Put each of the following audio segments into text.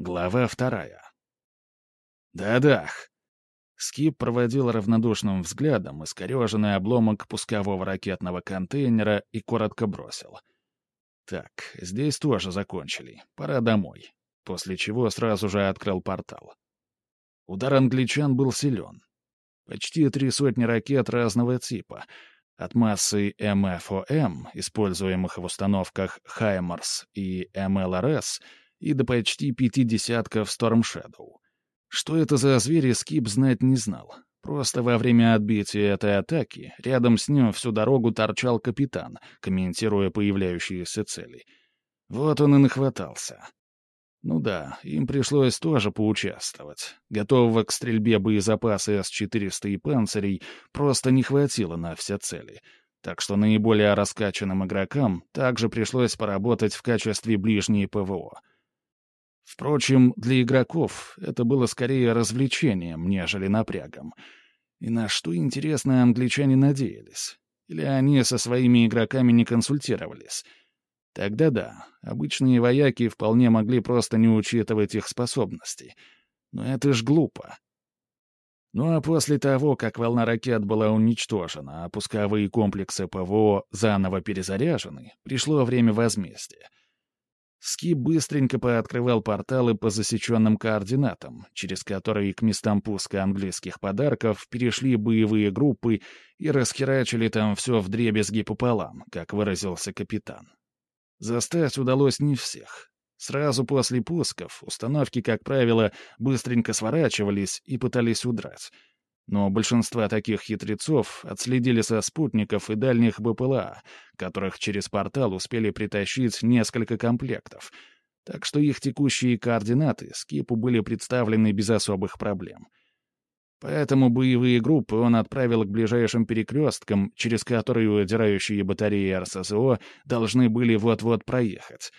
Глава вторая. «Да-дах!» Скип проводил равнодушным взглядом искореженный обломок пускового ракетного контейнера и коротко бросил. «Так, здесь тоже закончили. Пора домой». После чего сразу же открыл портал. Удар англичан был силен. Почти три сотни ракет разного типа. От массы МФОМ, используемых в установках «Хаймарс» и МЛРС — и до почти пяти десятков Storm Shadow. Что это за звери, Скип знать не знал. Просто во время отбития этой атаки рядом с ним всю дорогу торчал капитан, комментируя появляющиеся цели. Вот он и нахватался. Ну да, им пришлось тоже поучаствовать. Готового к стрельбе боезапаса С-400 и панцирей просто не хватило на все цели — так что наиболее раскачанным игрокам также пришлось поработать в качестве ближней ПВО. Впрочем, для игроков это было скорее развлечением, нежели напрягом. И на что, интересно, англичане надеялись? Или они со своими игроками не консультировались? Тогда да, обычные вояки вполне могли просто не учитывать их способностей. Но это ж глупо. Ну а после того, как волна ракет была уничтожена, а пусковые комплексы ПВО заново перезаряжены, пришло время возмездия. Ски быстренько пооткрывал порталы по засеченным координатам, через которые к местам пуска английских подарков перешли боевые группы и расхерачили там все вдребезги пополам, как выразился капитан. Застать удалось не всех. Сразу после пусков установки, как правило, быстренько сворачивались и пытались удрать — но большинство таких хитрецов отследили со спутников и дальних БПЛА, которых через портал успели притащить несколько комплектов, так что их текущие координаты Скипу были представлены без особых проблем. Поэтому боевые группы он отправил к ближайшим перекресткам, через которые удирающие батареи РСЗО должны были вот-вот проехать.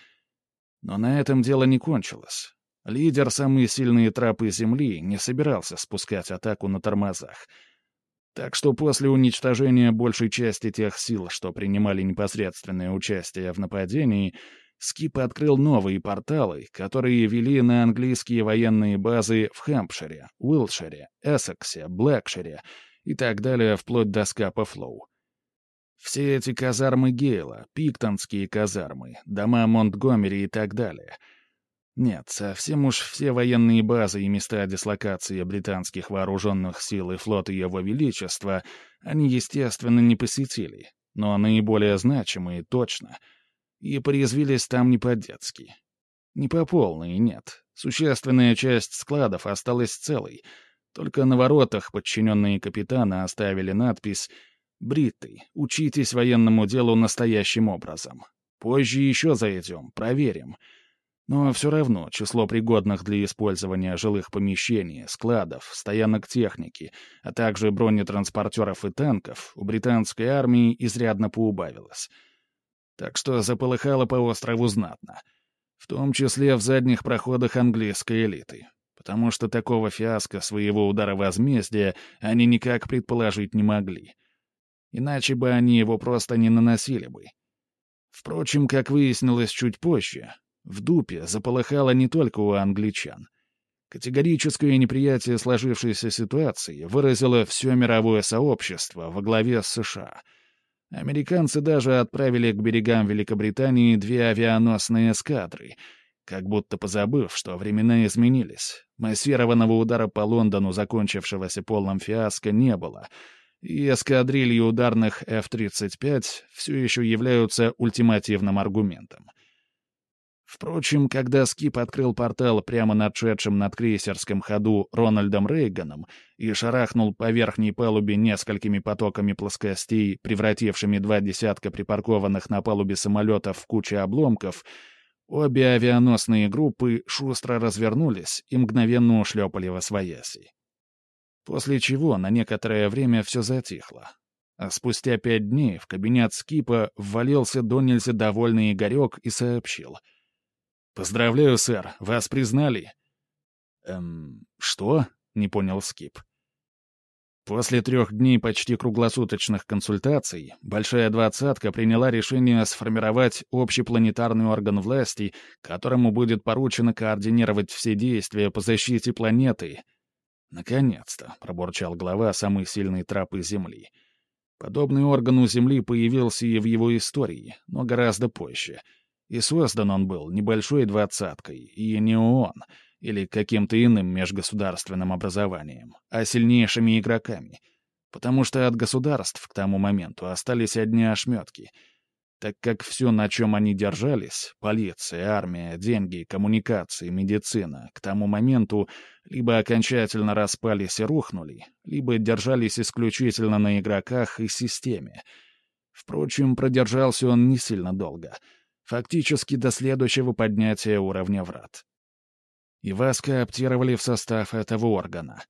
Но на этом дело не кончилось. Лидер самые сильные трапы Земли не собирался спускать атаку на тормозах. Так что после уничтожения большей части тех сил, что принимали непосредственное участие в нападении, Скип открыл новые порталы, которые вели на английские военные базы в Хэмпшире, Уилтшире, Эссексе, Блэкшире и так далее вплоть до Скапа Флоу. Все эти казармы Гейла, пиктонские казармы, дома Монтгомери и так далее — нет, совсем уж все военные базы и места дислокации британских вооруженных сил и флота Его Величества они, естественно, не посетили, но наиболее значимые точно. И порезвились там не по-детски. Не по полной, нет. Существенная часть складов осталась целой. Только на воротах подчиненные капитана оставили надпись «Бритты, учитесь военному делу настоящим образом. Позже еще зайдем, проверим». Но все равно число пригодных для использования жилых помещений, складов, стоянок техники, а также бронетранспортеров и танков у британской армии изрядно поубавилось. Так что заполыхало по острову знатно. В том числе в задних проходах английской элиты. Потому что такого фиаско своего удара возмездия они никак предположить не могли. Иначе бы они его просто не наносили бы. Впрочем, как выяснилось чуть позже, в дупе заполыхало не только у англичан. Категорическое неприятие сложившейся ситуации выразило все мировое сообщество во главе с США. Американцы даже отправили к берегам Великобритании две авианосные эскадры, как будто позабыв, что времена изменились. Массированного удара по Лондону, закончившегося полным фиаско, не было — и эскадрильи ударных F-35 все еще являются ультимативным аргументом. Впрочем, когда Скип открыл портал прямо над шедшим над крейсерском ходу Рональдом Рейганом и шарахнул по верхней палубе несколькими потоками плоскостей, превратившими два десятка припаркованных на палубе самолетов в кучу обломков, обе авианосные группы шустро развернулись и мгновенно ушлепали во свояси. После чего на некоторое время все затихло. А спустя пять дней в кабинет Скипа ввалился до довольный Игорек и сообщил — «Поздравляю, сэр, вас признали». «Эм, что?» — не понял Скип. После трех дней почти круглосуточных консультаций Большая Двадцатка приняла решение сформировать общепланетарный орган власти, которому будет поручено координировать все действия по защите планеты. «Наконец-то», — пробурчал глава самой сильной трапы Земли. Подобный орган у Земли появился и в его истории, но гораздо позже. И создан он был небольшой двадцаткой, и не ООН — или каким-то иным межгосударственным образованием, а сильнейшими игроками, потому что от государств к тому моменту остались одни ошметки, так как все, на чем они держались — полиция, армия, деньги, коммуникации, медицина — к тому моменту либо окончательно распались и рухнули, либо держались исключительно на игроках и системе. Впрочем, продержался он не сильно долго — фактически до следующего поднятия уровня врат и вас кооптировали в состав этого органа».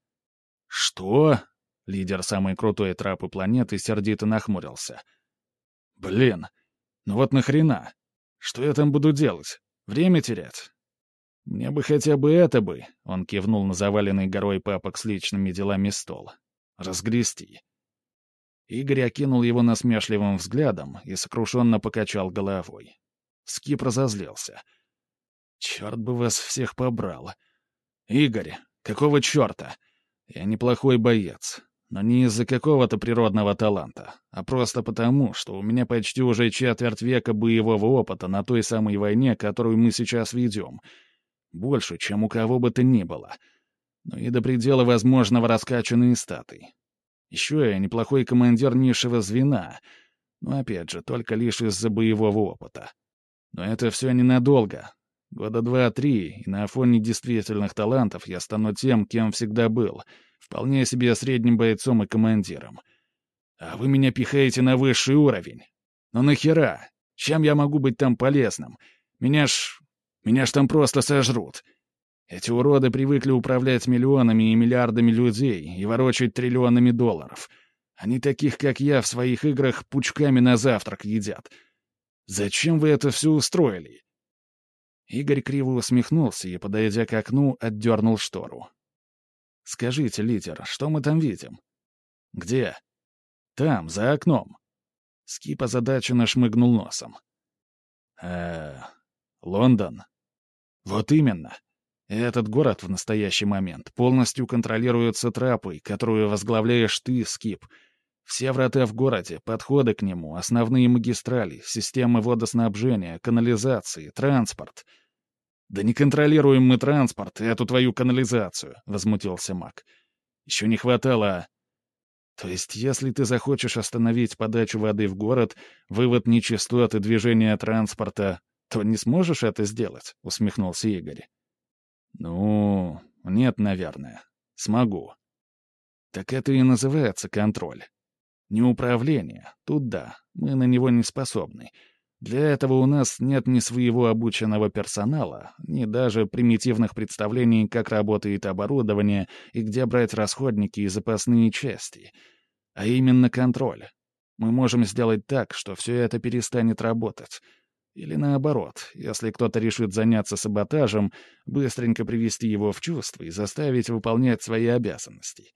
«Что?» — лидер самой крутой трапы планеты сердито нахмурился. «Блин, ну вот нахрена? Что я там буду делать? Время терять?» «Мне бы хотя бы это бы», — он кивнул на заваленный горой папок с личными делами стол. «Разгрести». Игорь окинул его насмешливым взглядом и сокрушенно покачал головой. Скип разозлился — Черт бы вас всех побрал. Игорь, какого черта? Я неплохой боец, но не из-за какого-то природного таланта, а просто потому, что у меня почти уже четверть века боевого опыта на той самой войне, которую мы сейчас ведем. Больше, чем у кого бы то ни было. Но и до предела возможного раскачанные статы. Еще я неплохой командир низшего звена, но опять же, только лишь из-за боевого опыта. Но это все ненадолго, Года два-три, и на фоне действительных талантов я стану тем, кем всегда был, вполне себе средним бойцом и командиром. А вы меня пихаете на высший уровень. Но нахера? Чем я могу быть там полезным? Меня ж... меня ж там просто сожрут. Эти уроды привыкли управлять миллионами и миллиардами людей и ворочать триллионами долларов. Они таких, как я, в своих играх пучками на завтрак едят. Зачем вы это все устроили? Игорь криво усмехнулся и, подойдя к окну, отдернул штору. «Скажите, лидер, что мы там видим?» «Где?» «Там, за окном». Скип озадаченно шмыгнул носом. э Лондон?» «Вот именно. Этот город в настоящий момент полностью контролируется трапой, которую возглавляешь ты, Скип. Все врата в городе, подходы к нему, основные магистрали, системы водоснабжения, канализации, транспорт — «Да не контролируем мы транспорт и эту твою канализацию», — возмутился Мак. «Еще не хватало...» «То есть, если ты захочешь остановить подачу воды в город, вывод нечистот и движение транспорта, то не сможешь это сделать?» — усмехнулся Игорь. «Ну, нет, наверное. Смогу». «Так это и называется контроль. Не управление. Тут да, мы на него не способны. Для этого у нас нет ни своего обученного персонала, ни даже примитивных представлений, как работает оборудование и где брать расходники и запасные части. А именно контроль. Мы можем сделать так, что все это перестанет работать. Или наоборот, если кто-то решит заняться саботажем, быстренько привести его в чувство и заставить выполнять свои обязанности.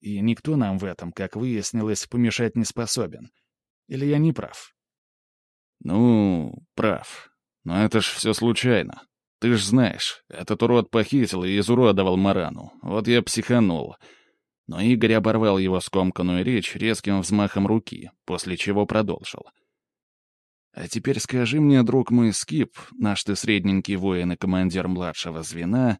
И никто нам в этом, как выяснилось, помешать не способен. Или я не прав? «Ну, прав. Но это ж все случайно. Ты ж знаешь, этот урод похитил и изуродовал Марану. Вот я психанул». Но Игорь оборвал его скомканную речь резким взмахом руки, после чего продолжил. «А теперь скажи мне, друг мой Скип, наш ты средненький воин и командир младшего звена,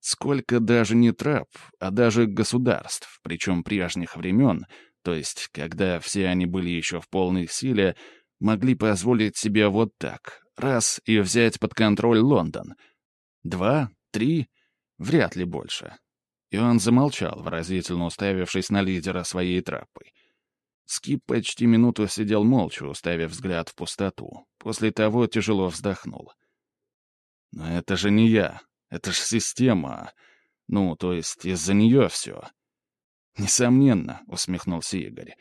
сколько даже не трап, а даже государств, причем прежних времен, то есть когда все они были еще в полной силе, могли позволить себе вот так, раз и взять под контроль Лондон. Два, три, вряд ли больше. И он замолчал, выразительно уставившись на лидера своей траппы. Скип почти минуту сидел молча, уставив взгляд в пустоту. После того тяжело вздохнул. «Но это же не я. Это же система. Ну, то есть из-за нее все». «Несомненно», — усмехнулся Игорь.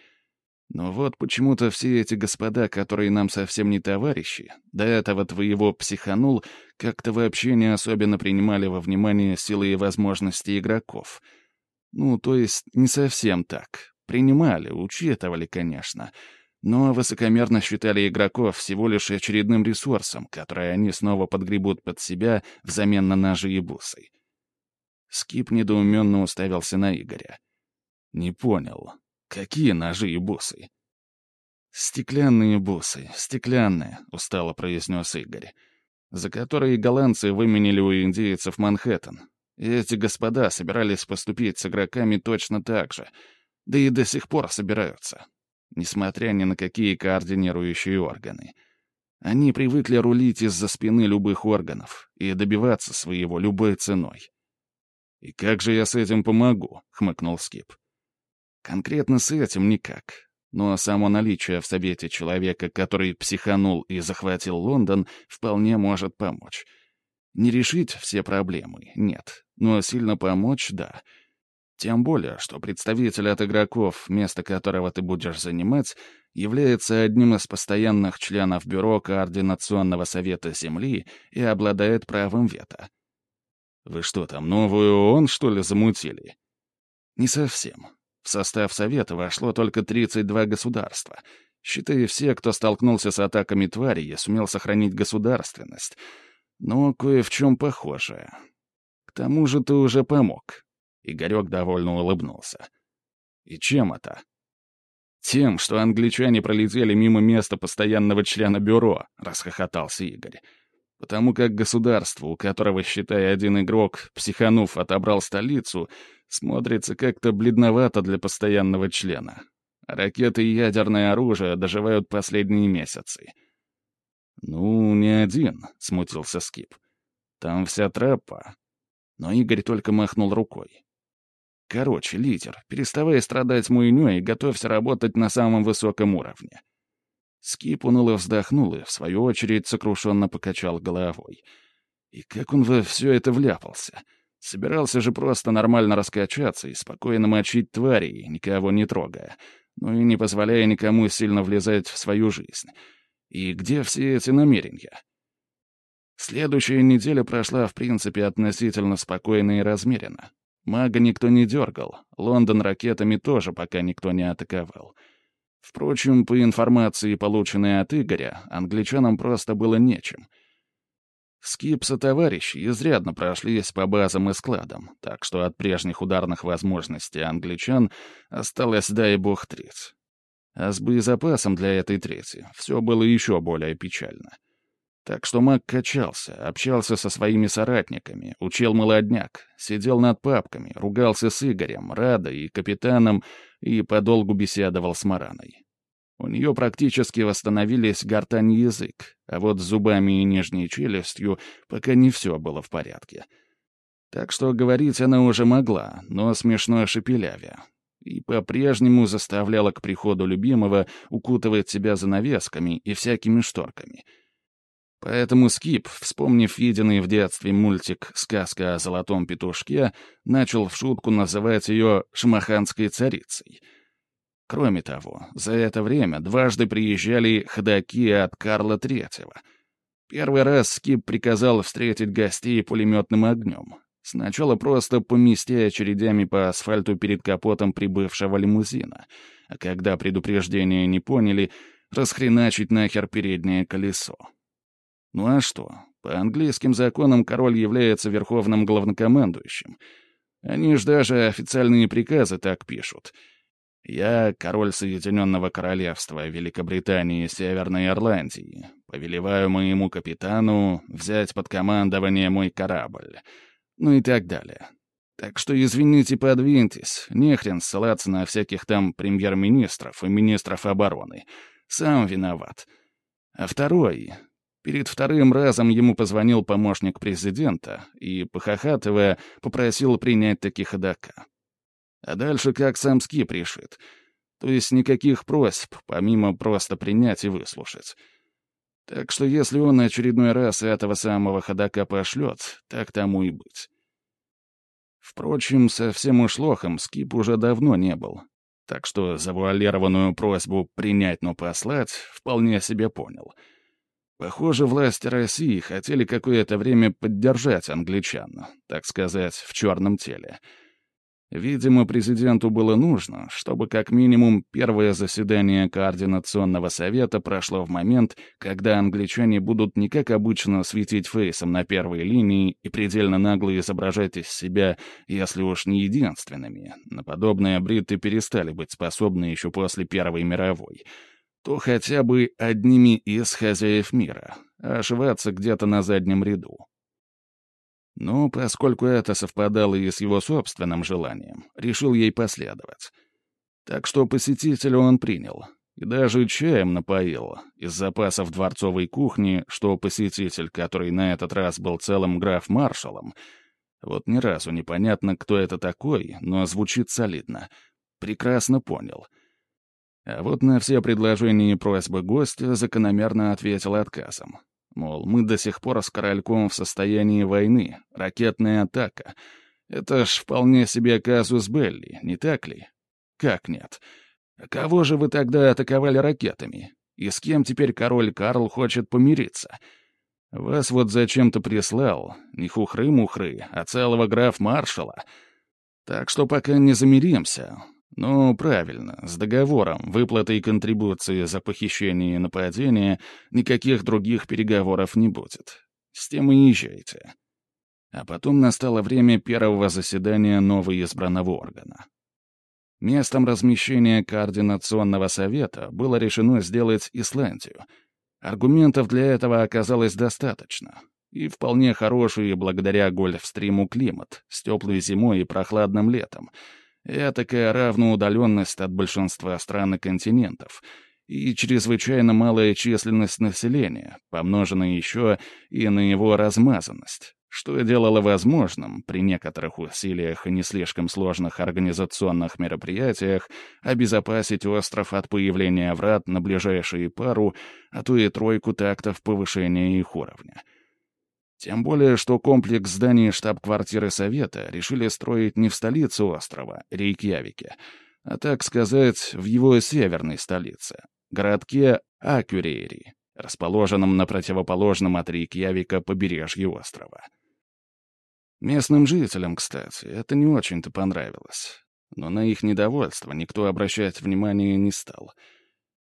Но вот почему-то все эти господа, которые нам совсем не товарищи, до этого твоего психанул, как-то вообще не особенно принимали во внимание силы и возможности игроков. Ну, то есть не совсем так. Принимали, учитывали, конечно. Но высокомерно считали игроков всего лишь очередным ресурсом, который они снова подгребут под себя взамен на ножи и бусы. Скип недоуменно уставился на Игоря. «Не понял. Какие ножи и бусы?» «Стеклянные бусы, стеклянные», — устало произнес Игорь, «за которые голландцы выменили у индейцев Манхэттен. Эти господа собирались поступить с игроками точно так же, да и до сих пор собираются, несмотря ни на какие координирующие органы. Они привыкли рулить из-за спины любых органов и добиваться своего любой ценой. «И как же я с этим помогу?» — хмыкнул Скип. «Конкретно с этим никак. Но само наличие в Совете человека, который психанул и захватил Лондон, вполне может помочь. Не решить все проблемы — нет, но сильно помочь — да». Тем более, что представитель от игроков, место которого ты будешь занимать, является одним из постоянных членов Бюро Координационного Совета Земли и обладает правом вето. Вы что там, новую ООН, что ли, замутили? Не совсем. В состав Совета вошло только 32 государства. Считай, все, кто столкнулся с атаками твари и сумел сохранить государственность. Но кое в чем похожее. К тому же ты уже помог. Игорек довольно улыбнулся. И чем это? Тем, что англичане пролетели мимо места постоянного члена бюро, расхохотался Игорь. Потому как государство, у которого, считай, один игрок, психанув, отобрал столицу, смотрится как-то бледновато для постоянного члена. ракеты и ядерное оружие доживают последние месяцы. «Ну, не один», — смутился Скип. «Там вся траппа». Но Игорь только махнул рукой. «Короче, лидер, переставай страдать муйнёй и готовься работать на самом высоком уровне. Скип уныло вздохнул и, в свою очередь, сокрушенно покачал головой. И как он во все это вляпался? Собирался же просто нормально раскачаться и спокойно мочить тварей, никого не трогая, ну и не позволяя никому сильно влезать в свою жизнь. И где все эти намерения? Следующая неделя прошла, в принципе, относительно спокойно и размеренно. Мага никто не дергал, Лондон ракетами тоже пока никто не атаковал — Впрочем, по информации, полученной от Игоря, англичанам просто было нечем. Скипса товарищи изрядно прошлись по базам и складам, так что от прежних ударных возможностей англичан осталось, дай бог, треть. А с боезапасом для этой трети все было еще более печально. Так что маг качался, общался со своими соратниками, учил молодняк, сидел над папками, ругался с Игорем, Радой и капитаном и подолгу беседовал с Мараной. У нее практически восстановились гортань и язык, а вот с зубами и нижней челюстью пока не все было в порядке. Так что говорить она уже могла, но смешно шепелявя. И по-прежнему заставляла к приходу любимого укутывать себя занавесками и всякими шторками — Поэтому Скип, вспомнив виденный в детстве мультик «Сказка о золотом петушке», начал в шутку называть ее «шмаханской царицей». Кроме того, за это время дважды приезжали ходаки от Карла Третьего. Первый раз Скип приказал встретить гостей пулеметным огнем. Сначала просто помести очередями по асфальту перед капотом прибывшего лимузина, а когда предупреждения не поняли, расхреначить нахер переднее колесо. Ну а что? По английским законам король является верховным главнокомандующим. Они ж даже официальные приказы так пишут. Я король Соединенного Королевства Великобритании и Северной Ирландии. Повелеваю моему капитану взять под командование мой корабль. Ну и так далее. Так что, извините, подвиньтесь. Нехрен ссылаться на всяких там премьер-министров и министров обороны. Сам виноват. А второй, Перед вторым разом ему позвонил помощник президента и, похохатывая, попросил принять таки ходока. А дальше как сам Скип решит. То есть никаких просьб, помимо просто принять и выслушать. Так что если он очередной раз этого самого ходока пошлет, так тому и быть. Впрочем, совсем уж лохом Скип уже давно не был, так что завуалированную просьбу принять, но послать вполне себе понял — Похоже, власти России хотели какое-то время поддержать англичан, так сказать, в черном теле. Видимо, президенту было нужно, чтобы как минимум первое заседание Координационного совета прошло в момент, когда англичане будут не как обычно светить фейсом на первой линии и предельно нагло изображать из себя, если уж не единственными. На подобные бритты перестали быть способны еще после Первой мировой то хотя бы одними из хозяев мира, ошиваться где-то на заднем ряду. Но поскольку это совпадало и с его собственным желанием, решил ей последовать. Так что посетителя он принял. И даже чаем напоил. Из запасов дворцовой кухни, что посетитель, который на этот раз был целым граф-маршалом, вот ни разу непонятно, кто это такой, но звучит солидно. Прекрасно понял. А вот на все предложения и просьбы гостя закономерно ответил отказом. Мол, мы до сих пор с корольком в состоянии войны, ракетная атака. Это ж вполне себе казус Белли, не так ли? Как нет? Кого же вы тогда атаковали ракетами? И с кем теперь король Карл хочет помириться? Вас вот зачем-то прислал, не хухры-мухры, а целого граф-маршала. Так что пока не замиримся, ну, правильно, с договором, выплатой контрибуции за похищение и нападение никаких других переговоров не будет. С тем и езжайте. А потом настало время первого заседания новоизбранного органа. Местом размещения Координационного совета было решено сделать Исландию. Аргументов для этого оказалось достаточно. И вполне хороший благодаря гольфстриму климат с теплой зимой и прохладным летом — Этакая равноудаленность от большинства стран и континентов и чрезвычайно малая численность населения, помноженная еще и на его размазанность, что делало возможным, при некоторых усилиях и не слишком сложных организационных мероприятиях, обезопасить остров от появления врат на ближайшие пару, а то и тройку тактов повышения их уровня — тем более, что комплекс зданий штаб-квартиры Совета решили строить не в столице острова, Рейкьявике, а, так сказать, в его северной столице, городке Акюрейри, расположенном на противоположном от Рейкьявика побережье острова. Местным жителям, кстати, это не очень-то понравилось. Но на их недовольство никто обращать внимания не стал —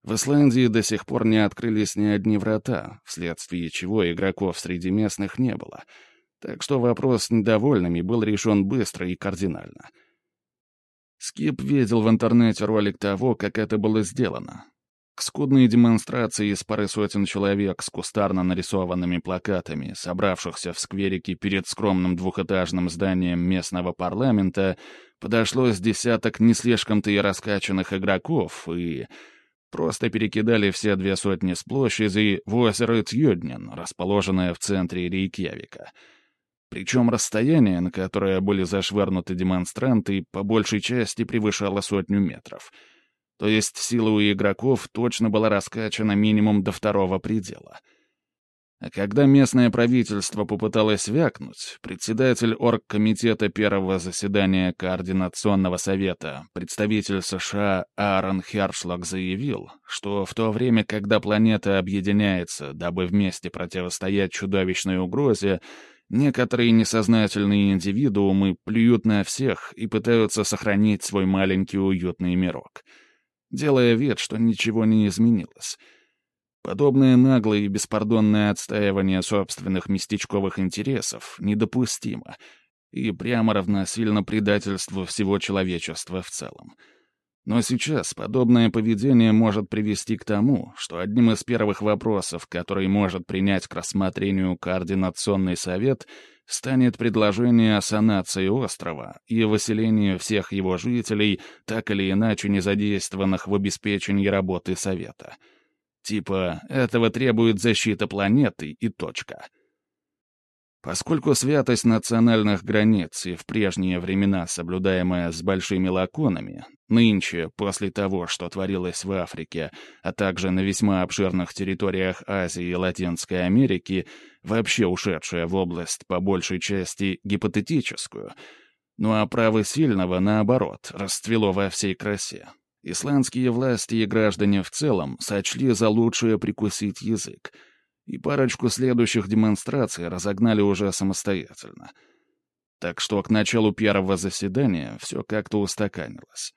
в Исландии до сих пор не открылись ни одни врата, вследствие чего игроков среди местных не было. Так что вопрос с недовольными был решен быстро и кардинально. Скип видел в интернете ролик того, как это было сделано. К скудной демонстрации из пары сотен человек с кустарно нарисованными плакатами, собравшихся в скверике перед скромным двухэтажным зданием местного парламента, подошло с десяток не слишком-то и раскачанных игроков и Просто перекидали все две сотни с площади в озеро расположенное в центре Рейкьявика. Причем расстояние, на которое были зашвырнуты демонстранты, по большей части превышало сотню метров. То есть сила у игроков точно была раскачана минимум до второго предела — а когда местное правительство попыталось вякнуть, председатель оргкомитета первого заседания Координационного совета, представитель США Аарон Хершлаг заявил, что в то время, когда планета объединяется, дабы вместе противостоять чудовищной угрозе, некоторые несознательные индивидуумы плюют на всех и пытаются сохранить свой маленький уютный мирок, делая вид, что ничего не изменилось — Подобное наглое и беспардонное отстаивание собственных местечковых интересов недопустимо и прямо равносильно предательству всего человечества в целом. Но сейчас подобное поведение может привести к тому, что одним из первых вопросов, который может принять к рассмотрению Координационный совет, станет предложение о санации острова и выселении всех его жителей, так или иначе не задействованных в обеспечении работы Совета — Типа, этого требует защита планеты и точка. Поскольку святость национальных границ и в прежние времена соблюдаемая с большими лаконами, нынче, после того, что творилось в Африке, а также на весьма обширных территориях Азии и Латинской Америки, вообще ушедшая в область, по большей части, гипотетическую, ну а право сильного, наоборот, расцвело во всей красе, Исландские власти и граждане в целом сочли за лучшее прикусить язык, и парочку следующих демонстраций разогнали уже самостоятельно. Так что к началу первого заседания все как-то устаканилось.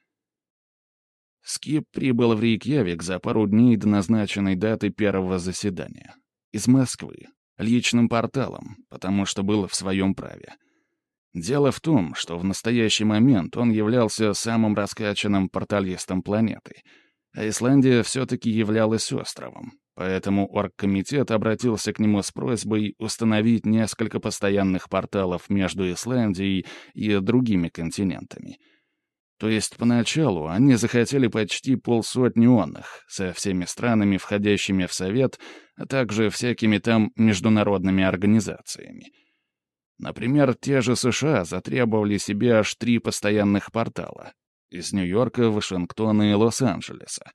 Скип прибыл в Рейкьявик за пару дней до назначенной даты первого заседания. Из Москвы. Личным порталом, потому что был в своем праве. Дело в том, что в настоящий момент он являлся самым раскачанным порталистом планеты, а Исландия все-таки являлась островом, поэтому оргкомитет обратился к нему с просьбой установить несколько постоянных порталов между Исландией и другими континентами — то есть поначалу они захотели почти полсотни онных, со всеми странами, входящими в Совет, а также всякими там международными организациями. Например, те же США затребовали себе аж три постоянных портала — из Нью-Йорка, Вашингтона и Лос-Анджелеса.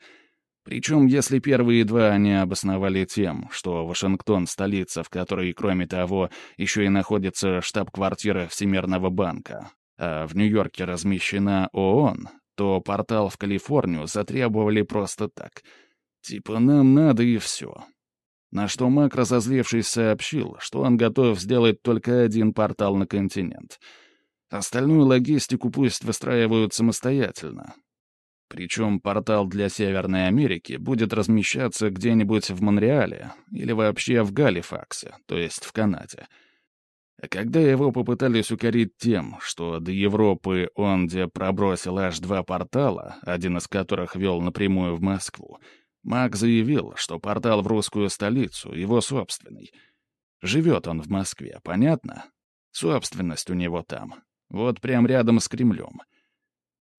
Причем, если первые два они обосновали тем, что Вашингтон — столица, в которой, кроме того, еще и находится штаб-квартира Всемирного банка, а в Нью-Йорке размещена ООН, то портал в Калифорнию затребовали просто так. Типа нам надо и все. На что Мак, разозлившись, сообщил, что он готов сделать только один портал на континент. Остальную логистику пусть выстраивают самостоятельно. Причем портал для Северной Америки будет размещаться где-нибудь в Монреале или вообще в Галифаксе, то есть в Канаде — а когда его попытались укорить тем, что до Европы он где пробросил аж два портала, один из которых вел напрямую в Москву, Мак заявил, что портал в русскую столицу его собственный. Живет он в Москве, понятно? Собственность у него там. Вот прям рядом с Кремлем.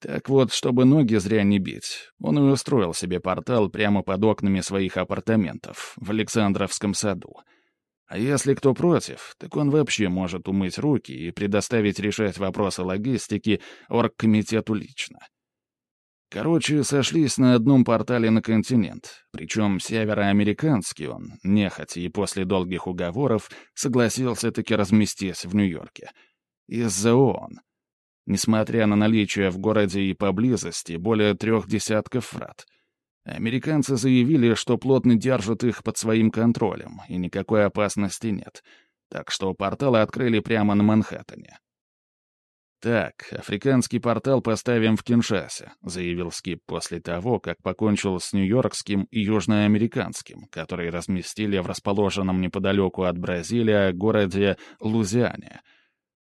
Так вот, чтобы ноги зря не бить, он и устроил себе портал прямо под окнами своих апартаментов в Александровском саду — а если кто против, так он вообще может умыть руки и предоставить решать вопросы логистики оргкомитету лично. Короче, сошлись на одном портале на континент, причем североамериканский он, нехотя и после долгих уговоров, согласился таки разместиться в Нью-Йорке. Из-за ООН. Несмотря на наличие в городе и поблизости более трех десятков врат — Американцы заявили, что плотно держат их под своим контролем, и никакой опасности нет. Так что порталы открыли прямо на Манхэттене. «Так, африканский портал поставим в Киншасе», — заявил Скип после того, как покончил с нью-йоркским и южноамериканским, которые разместили в расположенном неподалеку от Бразилия городе Лузиане —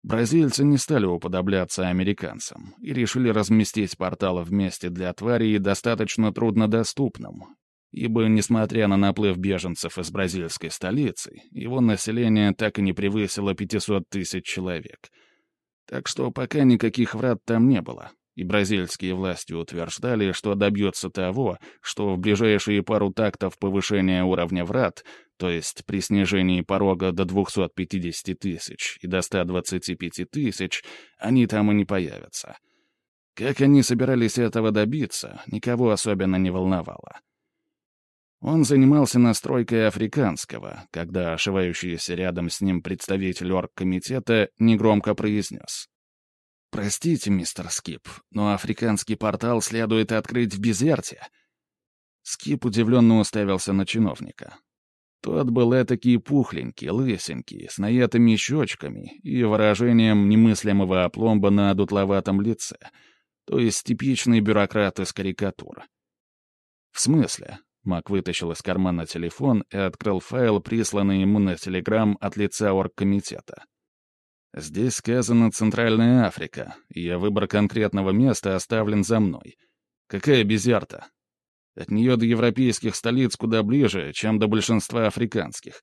Бразильцы не стали уподобляться американцам и решили разместить порталы в месте для тварей достаточно труднодоступным, ибо, несмотря на наплыв беженцев из бразильской столицы, его население так и не превысило 500 тысяч человек. Так что пока никаких врат там не было, и бразильские власти утверждали, что добьются того, что в ближайшие пару тактов повышения уровня врат то есть при снижении порога до 250 тысяч и до 125 тысяч, они там и не появятся. Как они собирались этого добиться, никого особенно не волновало. Он занимался настройкой африканского, когда ошивающийся рядом с ним представитель оргкомитета негромко произнес. «Простите, мистер Скип, но африканский портал следует открыть в Безерте». Скип удивленно уставился на чиновника. Тот был этакий пухленький, лысенький, с наетыми щечками и выражением немыслимого опломба на дутловатом лице, то есть типичный бюрократ из карикатур. «В смысле?» — Мак вытащил из кармана телефон и открыл файл, присланный ему на телеграм от лица оргкомитета. «Здесь сказано «Центральная Африка», и выбор конкретного места оставлен за мной. Какая безярта? От нее до европейских столиц куда ближе, чем до большинства африканских.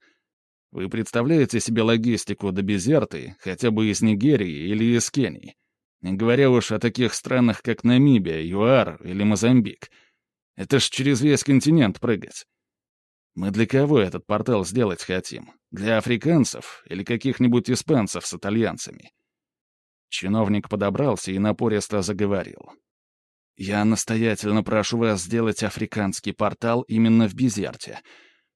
Вы представляете себе логистику до Безерты, хотя бы из Нигерии или из Кении? Не говоря уж о таких странах, как Намибия, ЮАР или Мозамбик. Это ж через весь континент прыгать. Мы для кого этот портал сделать хотим? Для африканцев или каких-нибудь испанцев с итальянцами? Чиновник подобрался и напористо заговорил. Я настоятельно прошу вас сделать африканский портал именно в Безерте.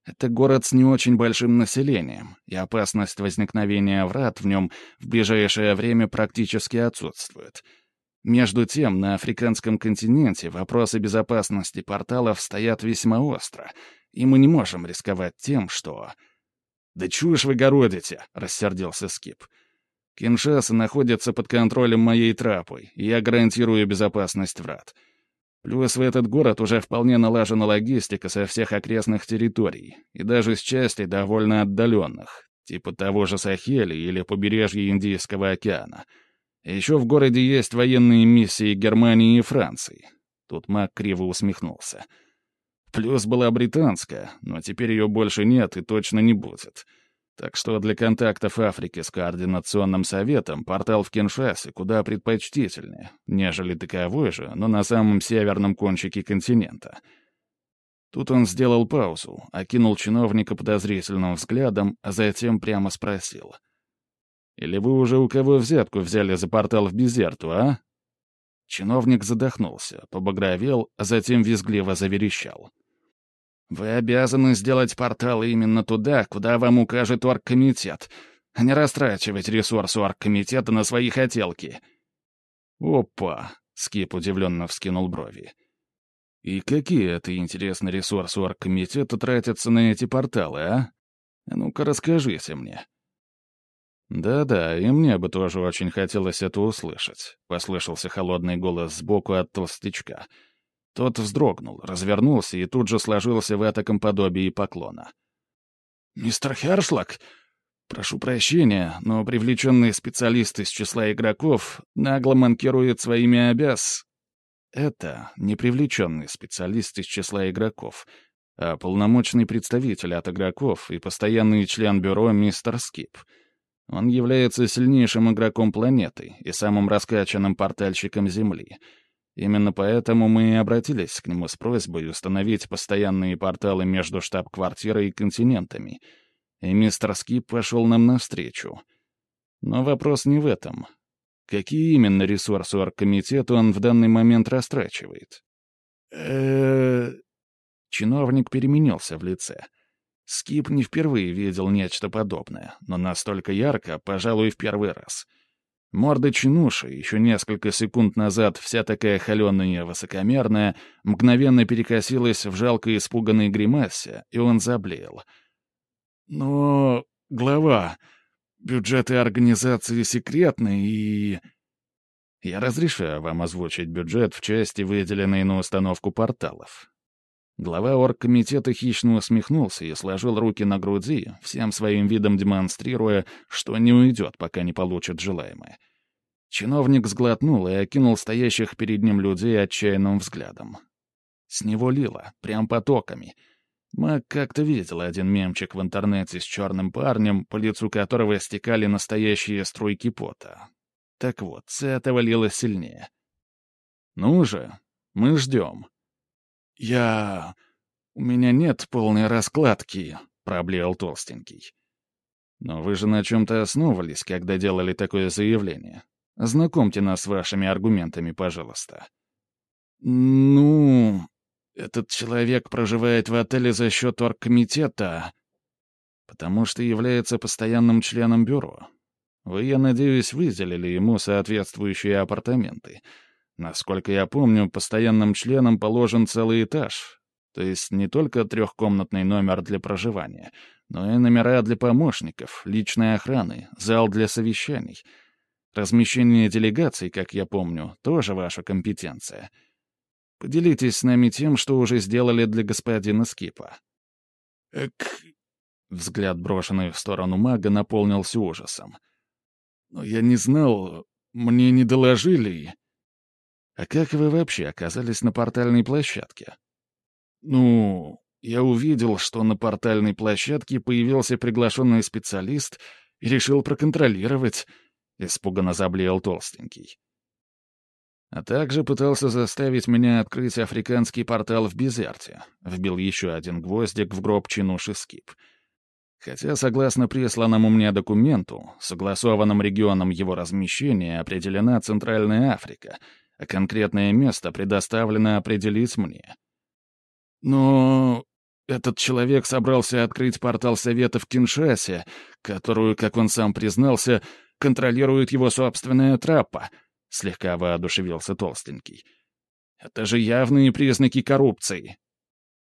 Это город с не очень большим населением, и опасность возникновения врат в нем в ближайшее время практически отсутствует. Между тем, на африканском континенте вопросы безопасности порталов стоят весьма остро, и мы не можем рисковать тем, что... «Да чушь вы городите!» — рассердился Скип. Киншаса находится под контролем моей трапы, и я гарантирую безопасность врат. Плюс в этот город уже вполне налажена логистика со всех окрестных территорий, и даже с части довольно отдаленных, типа того же Сахели или побережья Индийского океана. Еще в городе есть военные миссии Германии и Франции. Тут Мак криво усмехнулся. Плюс была британская, но теперь ее больше нет и точно не будет. Так что для контактов Африки с Координационным Советом портал в Киншасе куда предпочтительнее, нежели таковой же, но на самом северном кончике континента. Тут он сделал паузу, окинул чиновника подозрительным взглядом, а затем прямо спросил. «Или вы уже у кого взятку взяли за портал в Безерту, а?» Чиновник задохнулся, побагровел, а затем визгливо заверещал. Вы обязаны сделать портал именно туда, куда вам укажет оргкомитет, а не растрачивать ресурсы оргкомитета на свои хотелки. Опа! Скип удивленно вскинул брови. И какие это, интересно, ресурсы оргкомитета тратятся на эти порталы, а? а ну-ка расскажите мне. «Да-да, и мне бы тоже очень хотелось это услышать», — послышался холодный голос сбоку от толстячка. Тот вздрогнул, развернулся и тут же сложился в этаком подобии поклона. «Мистер Хершлаг, прошу прощения, но привлеченный специалист из числа игроков нагло манкирует своими обяз...» Это не привлеченный специалист из числа игроков, а полномочный представитель от игроков и постоянный член бюро мистер Скип. Он является сильнейшим игроком планеты и самым раскачанным портальщиком Земли — Именно поэтому мы и обратились к нему с просьбой установить постоянные порталы между штаб-квартирой и континентами. И мистер Скип пошел нам навстречу. Но вопрос не в этом. Какие именно ресурсы оргкомитета он в данный момент растрачивает? Чиновник переменился в лице. Скип не впервые видел нечто подобное, но настолько ярко, пожалуй, в первый раз — Морда чинуши, еще несколько секунд назад вся такая холеная и высокомерная, мгновенно перекосилась в жалко испуганной гримасе, и он заблеял. «Но, глава, бюджеты организации секретны и...» «Я разрешаю вам озвучить бюджет в части, выделенной на установку порталов». Глава оргкомитета хищно усмехнулся и сложил руки на груди, всем своим видом демонстрируя, что не уйдет, пока не получит желаемое. Чиновник сглотнул и окинул стоящих перед ним людей отчаянным взглядом. С него лило, прям потоками. Мак как-то видел один мемчик в интернете с черным парнем, по лицу которого стекали настоящие струйки пота. Так вот, с этого лило сильнее. «Ну же, мы ждем», «Я... у меня нет полной раскладки», — проблеял толстенький. «Но вы же на чем-то основывались, когда делали такое заявление. Знакомьте нас с вашими аргументами, пожалуйста». «Ну...» Этот человек проживает в отеле за счет оргкомитета, потому что является постоянным членом бюро. Вы, я надеюсь, выделили ему соответствующие апартаменты. Насколько я помню, постоянным членам положен целый этаж. То есть не только трехкомнатный номер для проживания, но и номера для помощников, личной охраны, зал для совещаний. Размещение делегаций, как я помню, тоже ваша компетенция. Поделитесь с нами тем, что уже сделали для господина Скипа. Эк... Взгляд, брошенный в сторону мага, наполнился ужасом. «Но я не знал, мне не доложили...» А как вы вообще оказались на портальной площадке? Ну, я увидел, что на портальной площадке появился приглашенный специалист и решил проконтролировать. Испуганно заблеял толстенький. А также пытался заставить меня открыть африканский портал в Безерте. Вбил еще один гвоздик в гроб чинуши Скип. Хотя, согласно присланному мне документу, согласованным регионом его размещения определена Центральная Африка — а конкретное место предоставлено определить мне. Но этот человек собрался открыть портал Совета в Киншасе, которую, как он сам признался, контролирует его собственная траппа, — слегка воодушевился Толстенький. «Это же явные признаки коррупции».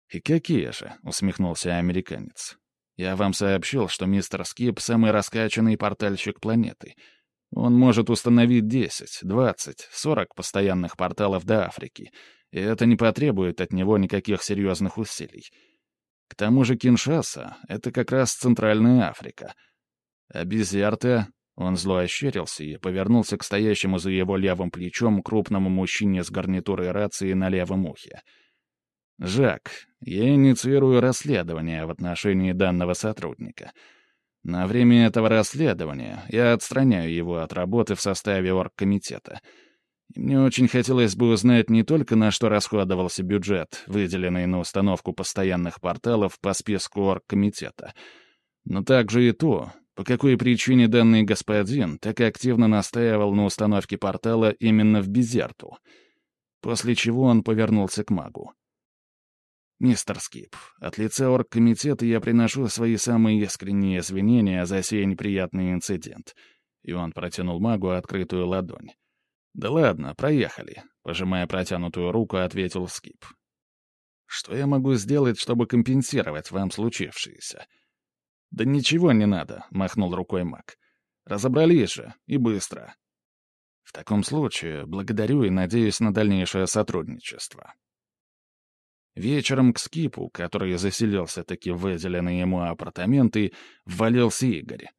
«И какие же?» — усмехнулся американец. «Я вам сообщил, что мистер Скип — самый раскачанный портальщик планеты. Он может установить 10, 20, 40 постоянных порталов до Африки, и это не потребует от него никаких серьезных усилий. К тому же Киншаса — это как раз Центральная Африка. А Безерта... Он зло ощерился и повернулся к стоящему за его левым плечом крупному мужчине с гарнитурой рации на левом ухе. «Жак, я инициирую расследование в отношении данного сотрудника. На время этого расследования я отстраняю его от работы в составе оргкомитета». Мне очень хотелось бы узнать не только, на что расходовался бюджет, выделенный на установку постоянных порталов по списку оргкомитета, но также и то, по какой причине данный господин так активно настаивал на установке портала именно в Безерту, после чего он повернулся к магу. «Мистер Скип, от лица оргкомитета я приношу свои самые искренние извинения за сей неприятный инцидент», и он протянул магу открытую ладонь. «Да ладно, проехали», — пожимая протянутую руку, ответил Скип. «Что я могу сделать, чтобы компенсировать вам случившееся?» «Да ничего не надо», — махнул рукой маг. «Разобрались же, и быстро». «В таком случае благодарю и надеюсь на дальнейшее сотрудничество». Вечером к Скипу, который заселился таки в выделенные ему апартаменты, ввалился Игорь.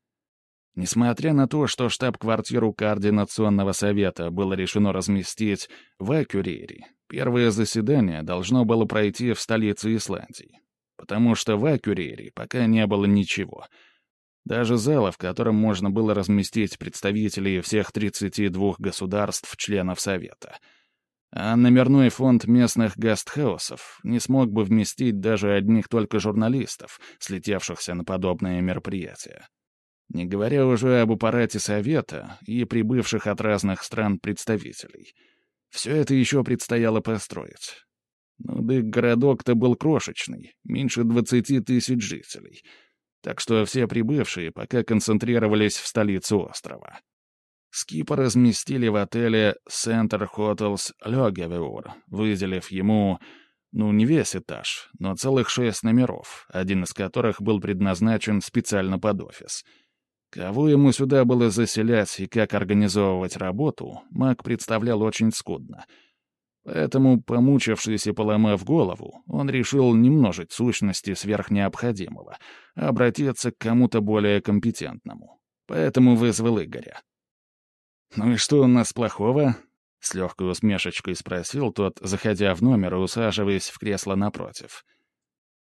Несмотря на то, что штаб-квартиру Координационного совета было решено разместить в Акюрере, первое заседание должно было пройти в столице Исландии, потому что в Акюрере пока не было ничего. Даже зала, в котором можно было разместить представителей всех 32 государств-членов Совета. А номерной фонд местных гастхаусов не смог бы вместить даже одних только журналистов, слетевшихся на подобное мероприятие. Не говоря уже об аппарате Совета и прибывших от разных стран представителей. Все это еще предстояло построить. Ну да городок-то был крошечный, меньше двадцати тысяч жителей. Так что все прибывшие пока концентрировались в столице острова. Скипа разместили в отеле Center Hotels Lögeveur, выделив ему, ну, не весь этаж, но целых шесть номеров, один из которых был предназначен специально под офис — Кого ему сюда было заселять и как организовывать работу, маг представлял очень скудно. Поэтому, помучившись и поломав голову, он решил не множить сущности сверх необходимого, а обратиться к кому-то более компетентному. Поэтому вызвал Игоря. «Ну и что у нас плохого?» — с легкой усмешечкой спросил тот, заходя в номер и усаживаясь в кресло напротив.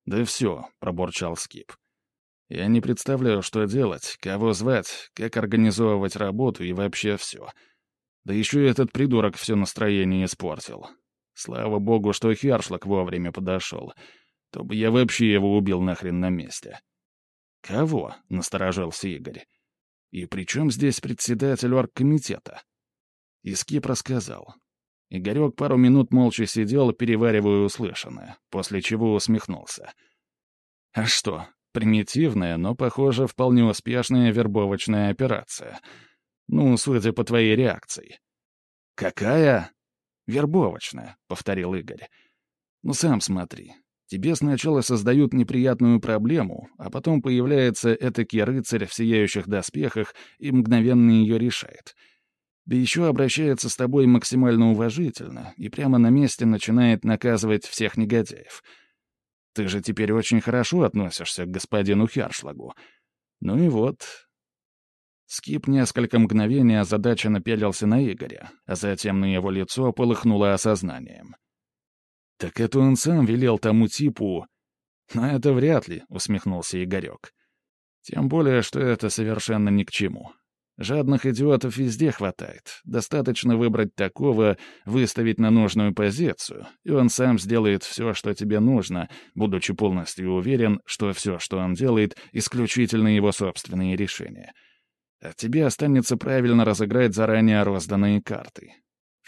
«Да все», — пробурчал Скип. Я не представляю, что делать, кого звать, как организовывать работу и вообще все. Да еще и этот придурок все настроение испортил. Слава богу, что Хершлок вовремя подошел. То бы я вообще его убил нахрен на месте. «Кого?» — насторожился Игорь. «И при чем здесь председатель оргкомитета?» Искип рассказал. Игорек пару минут молча сидел, переваривая услышанное, после чего усмехнулся. «А что, Примитивная, но, похоже, вполне успешная вербовочная операция. Ну, судя по твоей реакции. «Какая?» «Вербовочная», — повторил Игорь. «Ну, сам смотри. Тебе сначала создают неприятную проблему, а потом появляется этакий рыцарь в сияющих доспехах и мгновенно ее решает. Да еще обращается с тобой максимально уважительно и прямо на месте начинает наказывать всех негодяев». Ты же теперь очень хорошо относишься к господину Хершлагу. Ну и вот...» Скип несколько мгновений озадаченно пялился на Игоря, а затем на его лицо полыхнуло осознанием. «Так это он сам велел тому типу...» «Но это вряд ли», — усмехнулся Игорек. «Тем более, что это совершенно ни к чему. Жадных идиотов везде хватает. Достаточно выбрать такого, выставить на нужную позицию, и он сам сделает все, что тебе нужно, будучи полностью уверен, что все, что он делает, исключительно его собственные решения. А тебе останется правильно разыграть заранее розданные карты.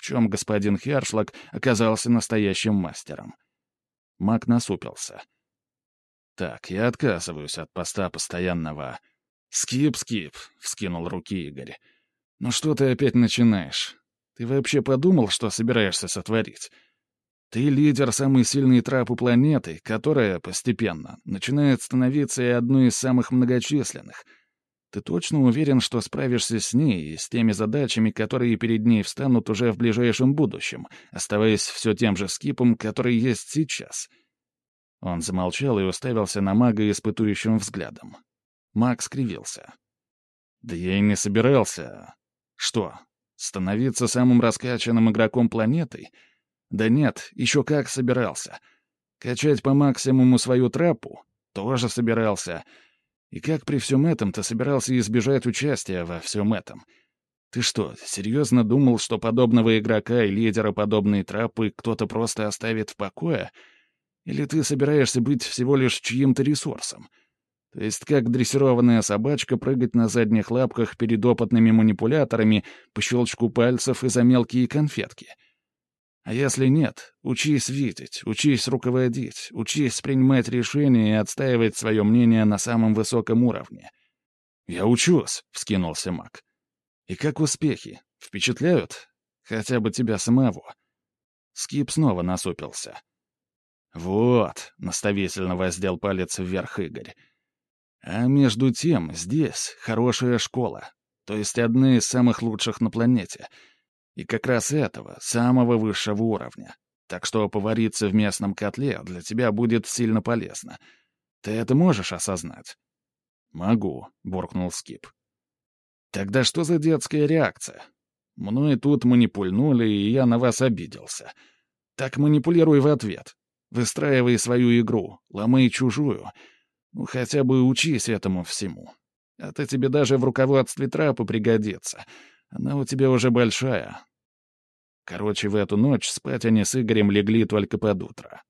Чем господин Хершлаг оказался настоящим мастером. Мак насупился. «Так, я отказываюсь от поста постоянного...» «Скип, скип», — вскинул руки Игорь. «Ну что ты опять начинаешь? Ты вообще подумал, что собираешься сотворить? Ты лидер самой сильной трапы планеты, которая постепенно начинает становиться и одной из самых многочисленных. Ты точно уверен, что справишься с ней и с теми задачами, которые перед ней встанут уже в ближайшем будущем, оставаясь все тем же скипом, который есть сейчас?» Он замолчал и уставился на мага испытующим взглядом. Маг скривился. «Да я и не собирался. Что, становиться самым раскачанным игроком планеты? Да нет, еще как собирался. Качать по максимуму свою трапу? Тоже собирался. И как при всем этом ты собирался избежать участия во всем этом? Ты что, серьезно думал, что подобного игрока и лидера подобной трапы кто-то просто оставит в покое?» Или ты собираешься быть всего лишь чьим-то ресурсом? То есть как дрессированная собачка прыгать на задних лапках перед опытными манипуляторами по щелчку пальцев и за мелкие конфетки? А если нет, учись видеть, учись руководить, учись принимать решения и отстаивать свое мнение на самом высоком уровне. «Я учусь», — вскинулся маг. «И как успехи? Впечатляют? Хотя бы тебя самого?» Скип снова насупился. «Вот», — наставительно воздел палец вверх Игорь. «А между тем, здесь хорошая школа, то есть одна из самых лучших на планете. И как раз этого, самого высшего уровня. Так что повариться в местном котле для тебя будет сильно полезно. Ты это можешь осознать?» «Могу», — буркнул Скип. «Тогда что за детская реакция? Мной тут манипульнули, и я на вас обиделся. Так манипулируй в ответ. Выстраивай свою игру, ломай чужую. Ну, хотя бы учись этому всему. Это тебе даже в руководстве трапа пригодится. Она у тебя уже большая. Короче, в эту ночь спать они с Игорем легли только под утро.